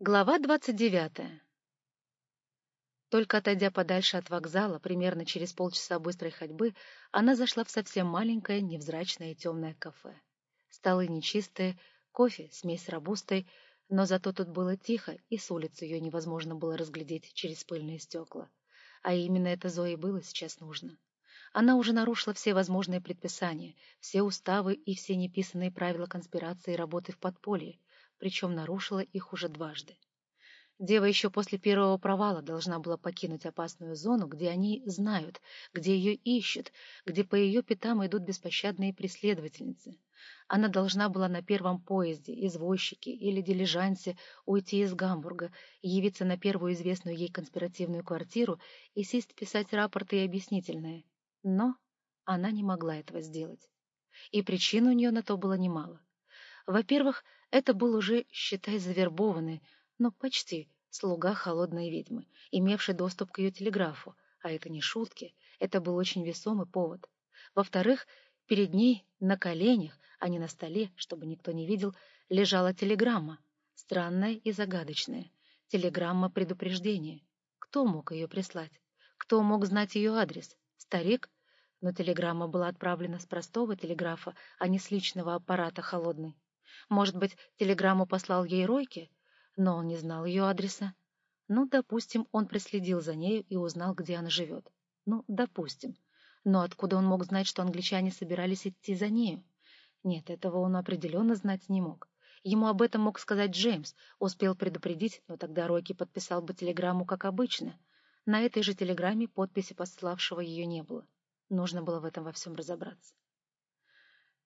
Глава двадцать девятая Только отойдя подальше от вокзала, примерно через полчаса быстрой ходьбы, она зашла в совсем маленькое, невзрачное темное кафе. Столы нечистые, кофе, смесь рабустой, но зато тут было тихо, и с улицы ее невозможно было разглядеть через пыльные стекла. А именно это Зое было сейчас нужно. Она уже нарушила все возможные предписания, все уставы и все неписанные правила конспирации и работы в подполье, причем нарушила их уже дважды. Дева еще после первого провала должна была покинуть опасную зону, где они знают, где ее ищут, где по ее пятам идут беспощадные преследовательницы. Она должна была на первом поезде, извозчике или дилижансе уйти из Гамбурга, явиться на первую известную ей конспиративную квартиру и сесть писать рапорты и объяснительные. Но она не могла этого сделать. И причин у нее на то было немало. Во-первых, это был уже, считай, завербованный, но почти слуга холодной ведьмы, имевший доступ к ее телеграфу, а это не шутки, это был очень весомый повод. Во-вторых, перед ней на коленях, а не на столе, чтобы никто не видел, лежала телеграмма, странная и загадочная, телеграмма предупреждения. Кто мог ее прислать? Кто мог знать ее адрес? Старик? Но телеграмма была отправлена с простого телеграфа, а не с личного аппарата холодной. Может быть, телеграмму послал ей Ройке, но он не знал ее адреса. Ну, допустим, он преследил за нею и узнал, где она живет. Ну, допустим. Но откуда он мог знать, что англичане собирались идти за нею? Нет, этого он определенно знать не мог. Ему об этом мог сказать Джеймс, успел предупредить, но тогда Ройки подписал бы телеграмму, как обычно. На этой же телеграмме подписи пославшего ее не было. Нужно было в этом во всем разобраться.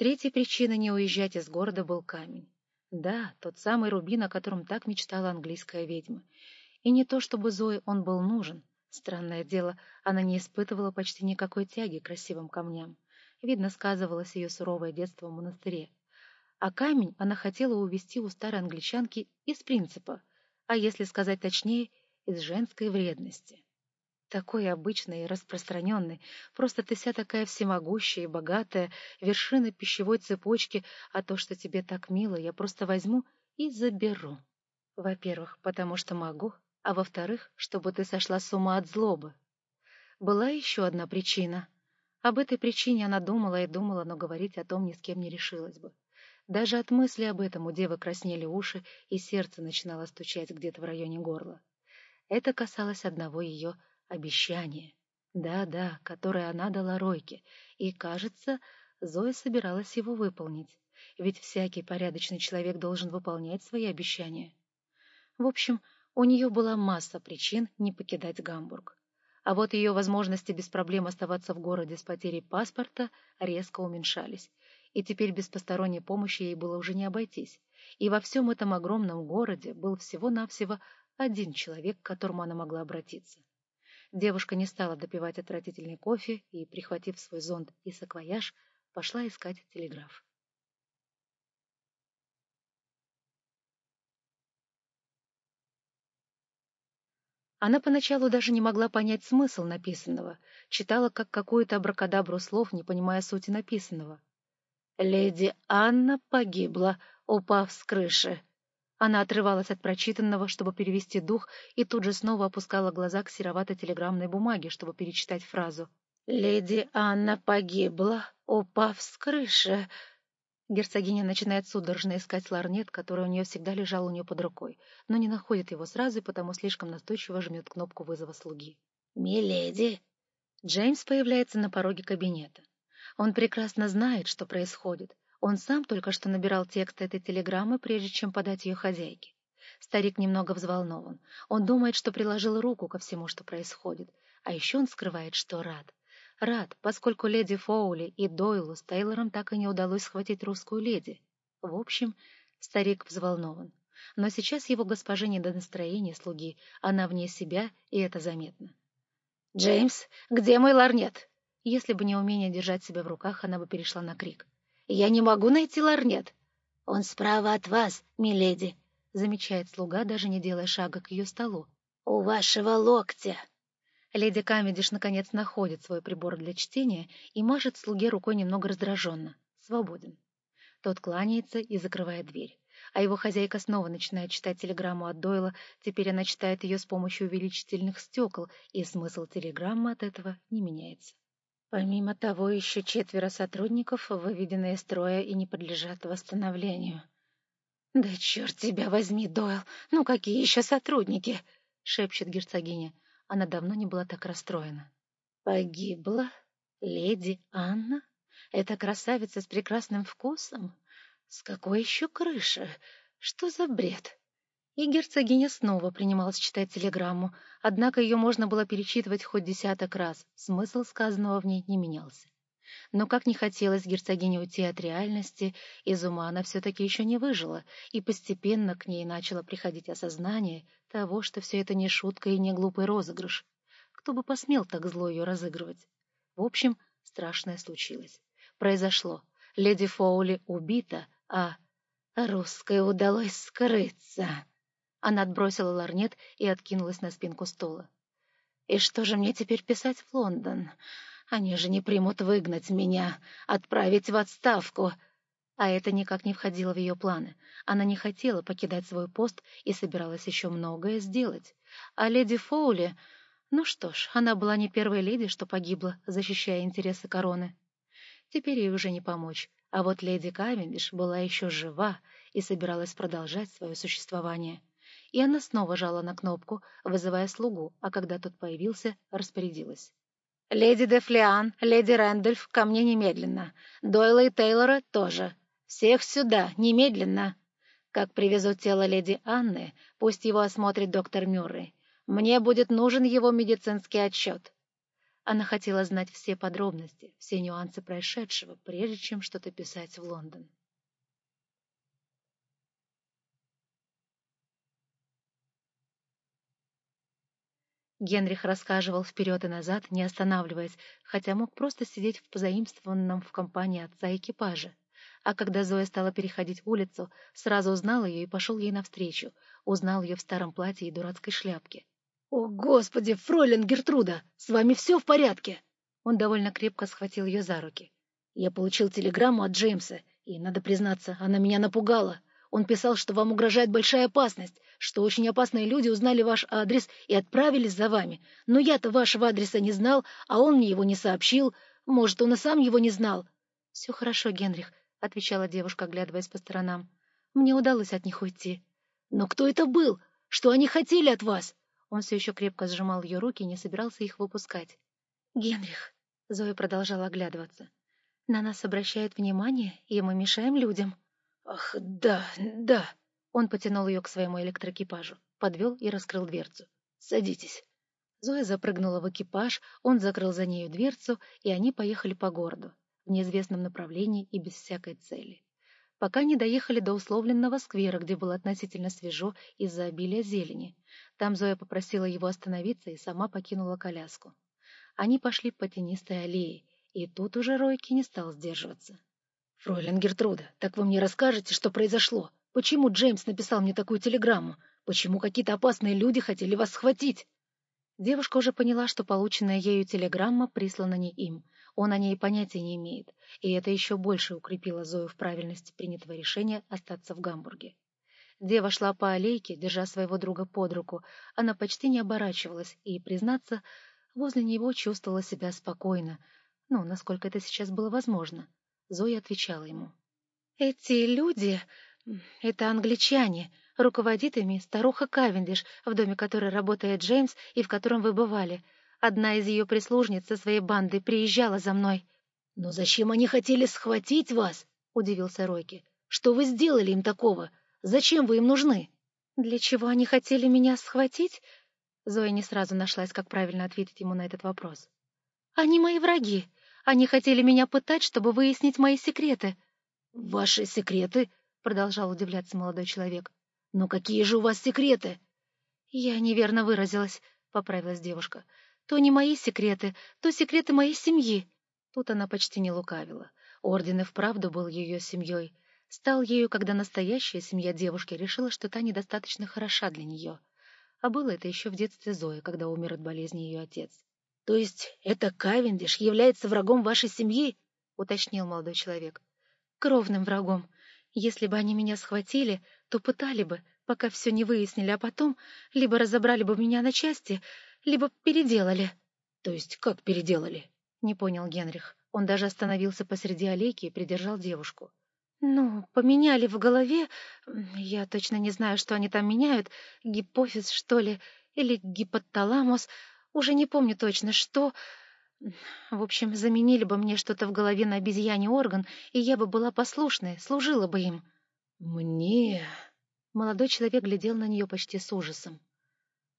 Третьей причиной не уезжать из города был камень. Да, тот самый рубин, о котором так мечтала английская ведьма. И не то, чтобы Зое он был нужен. Странное дело, она не испытывала почти никакой тяги к красивым камням. Видно, сказывалось ее суровое детство в монастыре. А камень она хотела увести у старой англичанки из принципа, а если сказать точнее, из женской вредности такой обычный и распространенный, просто ты вся такая всемогущая и богатая, вершина пищевой цепочки, а то, что тебе так мило, я просто возьму и заберу. Во-первых, потому что могу, а во-вторых, чтобы ты сошла с ума от злобы. Была еще одна причина. Об этой причине она думала и думала, но говорить о том ни с кем не решилась бы. Даже от мысли об этом у девы краснели уши, и сердце начинало стучать где-то в районе горла. Это касалось одного ее Обещание. Да-да, которое она дала Ройке. И, кажется, Зоя собиралась его выполнить. Ведь всякий порядочный человек должен выполнять свои обещания. В общем, у нее была масса причин не покидать Гамбург. А вот ее возможности без проблем оставаться в городе с потерей паспорта резко уменьшались. И теперь без посторонней помощи ей было уже не обойтись. И во всем этом огромном городе был всего-навсего один человек, к которому она могла обратиться. Девушка не стала допивать отвратительный кофе и, прихватив свой зонт и саквояж, пошла искать телеграф. Она поначалу даже не могла понять смысл написанного, читала как какую-то абракадабру слов, не понимая сути написанного. «Леди Анна погибла, упав с крыши», она отрывалась от прочитанного, чтобы перевести дух, и тут же снова опускала глаза к сероватой телеграммной бумаге, чтобы перечитать фразу. «Леди Анна погибла, упав с крыши». Герцогиня начинает судорожно искать ларнет, который у нее всегда лежал у нее под рукой, но не находит его сразу и потому слишком настойчиво жмет кнопку вызова слуги. «Миледи!» Джеймс появляется на пороге кабинета. Он прекрасно знает, что происходит, он сам только что набирал текст этой телеграммы, прежде чем подать ее хозяйке. Старик немного взволнован. Он думает, что приложил руку ко всему, что происходит. А еще он скрывает, что рад. Рад, поскольку леди Фоули и Дойлу с Тейлором так и не удалось схватить русскую леди. В общем, старик взволнован. Но сейчас его госпоже не до настроения слуги, она вне себя, и это заметно. «Джеймс, где мой лорнет?» Если бы не умение держать себя в руках, она бы перешла на крик. Я не могу найти лорнет. — Он справа от вас, миледи, — замечает слуга, даже не делая шага к ее столу. — У вашего локтя. Леди Камедиш наконец находит свой прибор для чтения и машет слуге рукой немного раздраженно. Свободен. Тот кланяется и закрывает дверь. а его хозяйка снова начинает читать телеграмму от Дойла, теперь она читает ее с помощью увеличительных стекол, и смысл телеграммы от этого не меняется. Помимо того, еще четверо сотрудников выведены из строя и не подлежат восстановлению. «Да черт тебя возьми, Дойл! Ну какие еще сотрудники?» — шепчет герцогиня. Она давно не была так расстроена. «Погибла леди Анна? Эта красавица с прекрасным вкусом? С какой еще крыши? Что за бред?» И герцогиня снова принималась читать телеграмму, однако ее можно было перечитывать хоть десяток раз, смысл сказанного в ней не менялся. Но как не хотелось герцогине уйти от реальности, из ума она все-таки еще не выжила, и постепенно к ней начало приходить осознание того, что все это не шутка и не глупый розыгрыш. Кто бы посмел так зло ее разыгрывать? В общем, страшное случилось. Произошло. Леди Фоули убита, а русской удалось скрыться. Она отбросила ларнет и откинулась на спинку стула. «И что же мне теперь писать в Лондон? Они же не примут выгнать меня, отправить в отставку». А это никак не входило в ее планы. Она не хотела покидать свой пост и собиралась еще многое сделать. А леди Фоули... Ну что ж, она была не первой леди, что погибла, защищая интересы короны. Теперь ей уже не помочь. А вот леди Кавендиш была еще жива и собиралась продолжать свое существование и она снова жала на кнопку, вызывая слугу, а когда тот появился, распорядилась. «Леди Дефлиан, леди Рэндольф, ко мне немедленно. Дойла и Тейлора тоже. Всех сюда, немедленно. Как привезут тело леди Анны, пусть его осмотрит доктор Мюррей. Мне будет нужен его медицинский отчет». Она хотела знать все подробности, все нюансы происшедшего, прежде чем что-то писать в Лондон. Генрих рассказывал вперед и назад, не останавливаясь, хотя мог просто сидеть в позаимствованном в компании отца экипаже. А когда Зоя стала переходить улицу, сразу узнал ее и пошел ей навстречу. Узнал ее в старом платье и дурацкой шляпке. «О, Господи, фройлен Гертруда! С вами все в порядке?» Он довольно крепко схватил ее за руки. «Я получил телеграмму от Джеймса, и, надо признаться, она меня напугала. Он писал, что вам угрожает большая опасность, что очень опасные люди узнали ваш адрес и отправились за вами. Но я-то вашего адреса не знал, а он мне его не сообщил. Может, он и сам его не знал. — Все хорошо, Генрих, — отвечала девушка, оглядываясь по сторонам. — Мне удалось от них уйти. — Но кто это был? Что они хотели от вас? Он все еще крепко сжимал ее руки и не собирался их выпускать. — Генрих, — Зоя продолжала оглядываться, — на нас обращают внимание, и мы мешаем людям. — «Ах, да, да!» Он потянул ее к своему электроэкипажу, подвел и раскрыл дверцу. «Садитесь». Зоя запрыгнула в экипаж, он закрыл за нею дверцу, и они поехали по городу, в неизвестном направлении и без всякой цели. Пока не доехали до условленного сквера, где было относительно свежо из-за обилия зелени. Там Зоя попросила его остановиться и сама покинула коляску. Они пошли по тенистой аллее, и тут уже Ройки не стал сдерживаться. «Фройлен Гертруда, так вы мне расскажете, что произошло? Почему Джеймс написал мне такую телеграмму? Почему какие-то опасные люди хотели вас схватить?» Девушка уже поняла, что полученная ею телеграмма прислана не им. Он о ней понятия не имеет, и это еще больше укрепило Зою в правильности принятого решения остаться в Гамбурге. Дева шла по аллейке, держа своего друга под руку. Она почти не оборачивалась и, признаться, возле него чувствовала себя спокойно, ну, насколько это сейчас было возможно. Зоя отвечала ему. «Эти люди — это англичане. Руководит ими старуха Кавендиш, в доме которой работает Джеймс и в котором вы бывали. Одна из ее прислужниц со своей бандой приезжала за мной». «Но зачем они хотели схватить вас?» — удивился Ройки. «Что вы сделали им такого? Зачем вы им нужны?» «Для чего они хотели меня схватить?» Зоя не сразу нашлась, как правильно ответить ему на этот вопрос. «Они мои враги. Они хотели меня пытать, чтобы выяснить мои секреты. — Ваши секреты? — продолжал удивляться молодой человек. — Но какие же у вас секреты? — Я неверно выразилась, — поправилась девушка. — То не мои секреты, то секреты моей семьи. Тут она почти не лукавила. Орден и вправду был ее семьей. Стал ею, когда настоящая семья девушки решила, что та недостаточно хороша для нее. А было это еще в детстве Зои, когда умер от болезни ее отец. — То есть это Кавендиш является врагом вашей семьи? — уточнил молодой человек. — Кровным врагом. Если бы они меня схватили, то пытали бы, пока все не выяснили, а потом либо разобрали бы меня на части, либо переделали. — То есть как переделали? — не понял Генрих. Он даже остановился посреди аллейки и придержал девушку. «Ну, поменяли в голове, я точно не знаю, что они там меняют, гипофиз, что ли, или гипоталамус, уже не помню точно, что... В общем, заменили бы мне что-то в голове на обезьяний орган, и я бы была послушной, служила бы им». «Мне...» Молодой человек глядел на нее почти с ужасом.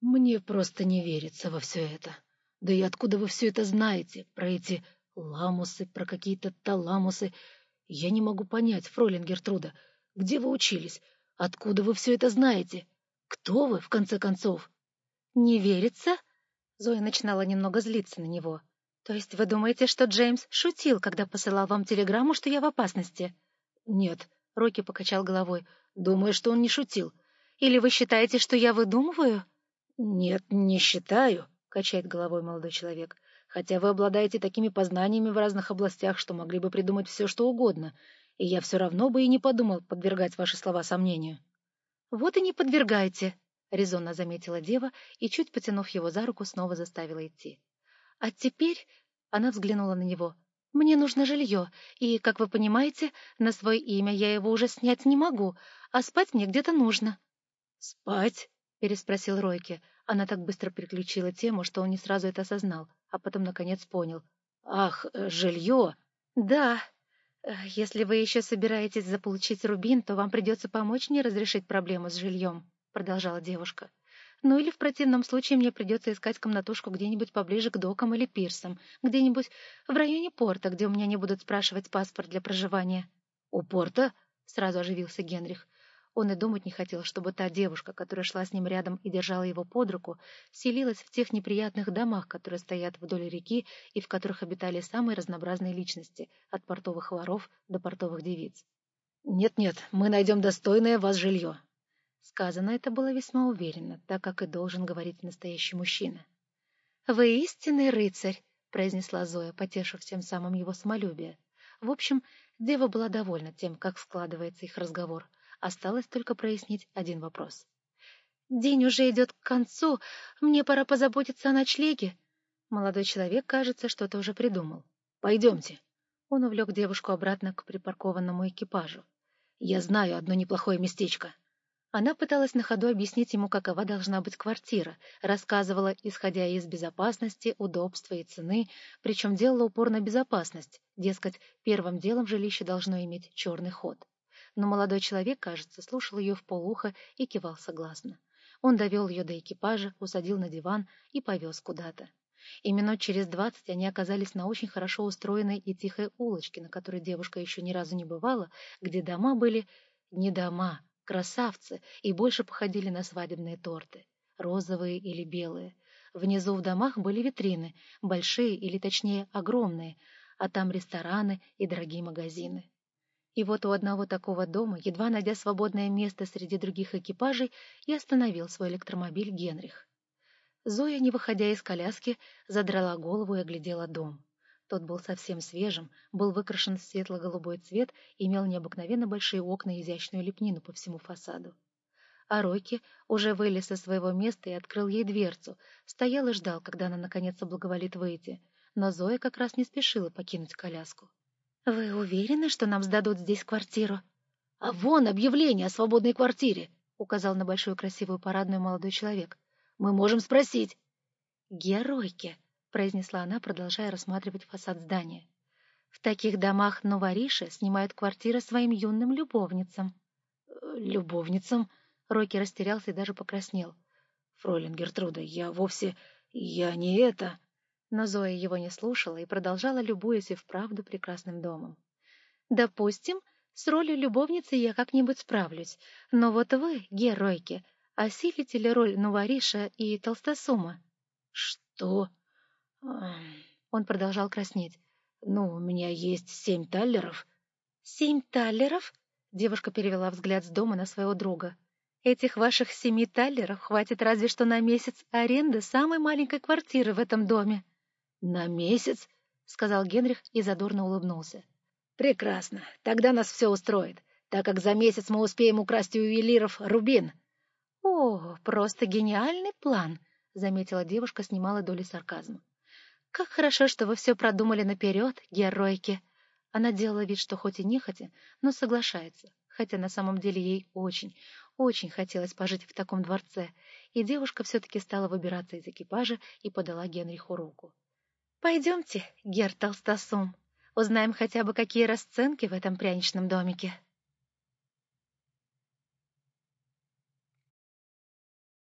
«Мне просто не верится во все это. Да и откуда вы все это знаете, про эти ламусы, про какие-то таламусы? Я не могу понять, фройлен Гертруда, где вы учились? Откуда вы все это знаете? Кто вы, в конце концов? Не верится? Зоя начинала немного злиться на него. То есть вы думаете, что Джеймс шутил, когда посылал вам телеграмму, что я в опасности? Нет, Рокки покачал головой. Думаю, что он не шутил. Или вы считаете, что я выдумываю? Нет, не считаю, качает головой молодой человек хотя вы обладаете такими познаниями в разных областях, что могли бы придумать все, что угодно, и я все равно бы и не подумал подвергать ваши слова сомнению». «Вот и не подвергайте», — резонно заметила дева и, чуть потянув его за руку, снова заставила идти. «А теперь...» — она взглянула на него. «Мне нужно жилье, и, как вы понимаете, на свое имя я его уже снять не могу, а спать мне где-то нужно». «Спать?» — переспросил Ройке. Она так быстро переключила тему, что он не сразу это осознал, а потом, наконец, понял. «Ах, э, жилье!» «Да. Э, если вы еще собираетесь заполучить рубин, то вам придется помочь мне разрешить проблему с жильем», — продолжала девушка. «Ну или в противном случае мне придется искать комнатушку где-нибудь поближе к докам или пирсам, где-нибудь в районе порта, где у меня не будут спрашивать паспорт для проживания». «У порта?» — сразу оживился Генрих. Он и думать не хотел, чтобы та девушка, которая шла с ним рядом и держала его под руку, селилась в тех неприятных домах, которые стоят вдоль реки и в которых обитали самые разнообразные личности, от портовых воров до портовых девиц. «Нет-нет, мы найдем достойное вас жилье». Сказано это было весьма уверенно, так как и должен говорить настоящий мужчина. «Вы истинный рыцарь», — произнесла Зоя, потешив тем самым его самолюбие. В общем, дева была довольна тем, как складывается их разговор — Осталось только прояснить один вопрос. «День уже идет к концу. Мне пора позаботиться о ночлеге». Молодой человек, кажется, что-то уже придумал. «Пойдемте». Он увлек девушку обратно к припаркованному экипажу. «Я знаю одно неплохое местечко». Она пыталась на ходу объяснить ему, какова должна быть квартира, рассказывала, исходя из безопасности, удобства и цены, причем делала упор на безопасность, дескать, первым делом жилище должно иметь черный ход но молодой человек, кажется, слушал ее в полухо и кивал согласно. Он довел ее до экипажа, усадил на диван и повез куда-то. И минут через двадцать они оказались на очень хорошо устроенной и тихой улочке, на которой девушка еще ни разу не бывала, где дома были не дома, красавцы, и больше походили на свадебные торты, розовые или белые. Внизу в домах были витрины, большие или, точнее, огромные, а там рестораны и дорогие магазины. И вот у одного такого дома, едва найдя свободное место среди других экипажей, и остановил свой электромобиль Генрих. Зоя, не выходя из коляски, задрала голову и оглядела дом. Тот был совсем свежим, был выкрашен в светло-голубой цвет и имел необыкновенно большие окна и изящную лепнину по всему фасаду. А Ройки уже вылез со своего места и открыл ей дверцу, стоял и ждал, когда она наконец соблаговолит выйти, но Зоя как раз не спешила покинуть коляску. «Вы уверены, что нам сдадут здесь квартиру?» «А вон объявление о свободной квартире», — указал на большую красивую парадную молодой человек. «Мы можем спросить». «Геройки», — произнесла она, продолжая рассматривать фасад здания. «В таких домах новориши снимают квартиры своим юным любовницам». «Любовницам?» — Рокки растерялся и даже покраснел. «Фройлен Гертруда, я вовсе... я не это...» Но Зоя его не слушала и продолжала, любуясь и вправду прекрасным домом. «Допустим, с ролью любовницы я как-нибудь справлюсь, но вот вы, геройки, осилите ли роль Нувариша и Толстосума?» «Что?» Он продолжал краснеть. «Ну, у меня есть семь таллеров». «Семь таллеров?» Девушка перевела взгляд с дома на своего друга. «Этих ваших семи таллеров хватит разве что на месяц аренды самой маленькой квартиры в этом доме». «На месяц?» — сказал Генрих и задорно улыбнулся. «Прекрасно. Тогда нас все устроит. так как за месяц мы успеем украсть у ювелиров рубин». «О, просто гениальный план», — заметила девушка с немалой долей сарказма. «Как хорошо, что вы все продумали наперед, геройки!» Она делала вид, что хоть и нехотя, но соглашается, хотя на самом деле ей очень, очень хотелось пожить в таком дворце, и девушка все-таки стала выбираться из экипажа и подала Генриху руку. «Пойдемте, Гер Толстосум, узнаем хотя бы, какие расценки в этом пряничном домике».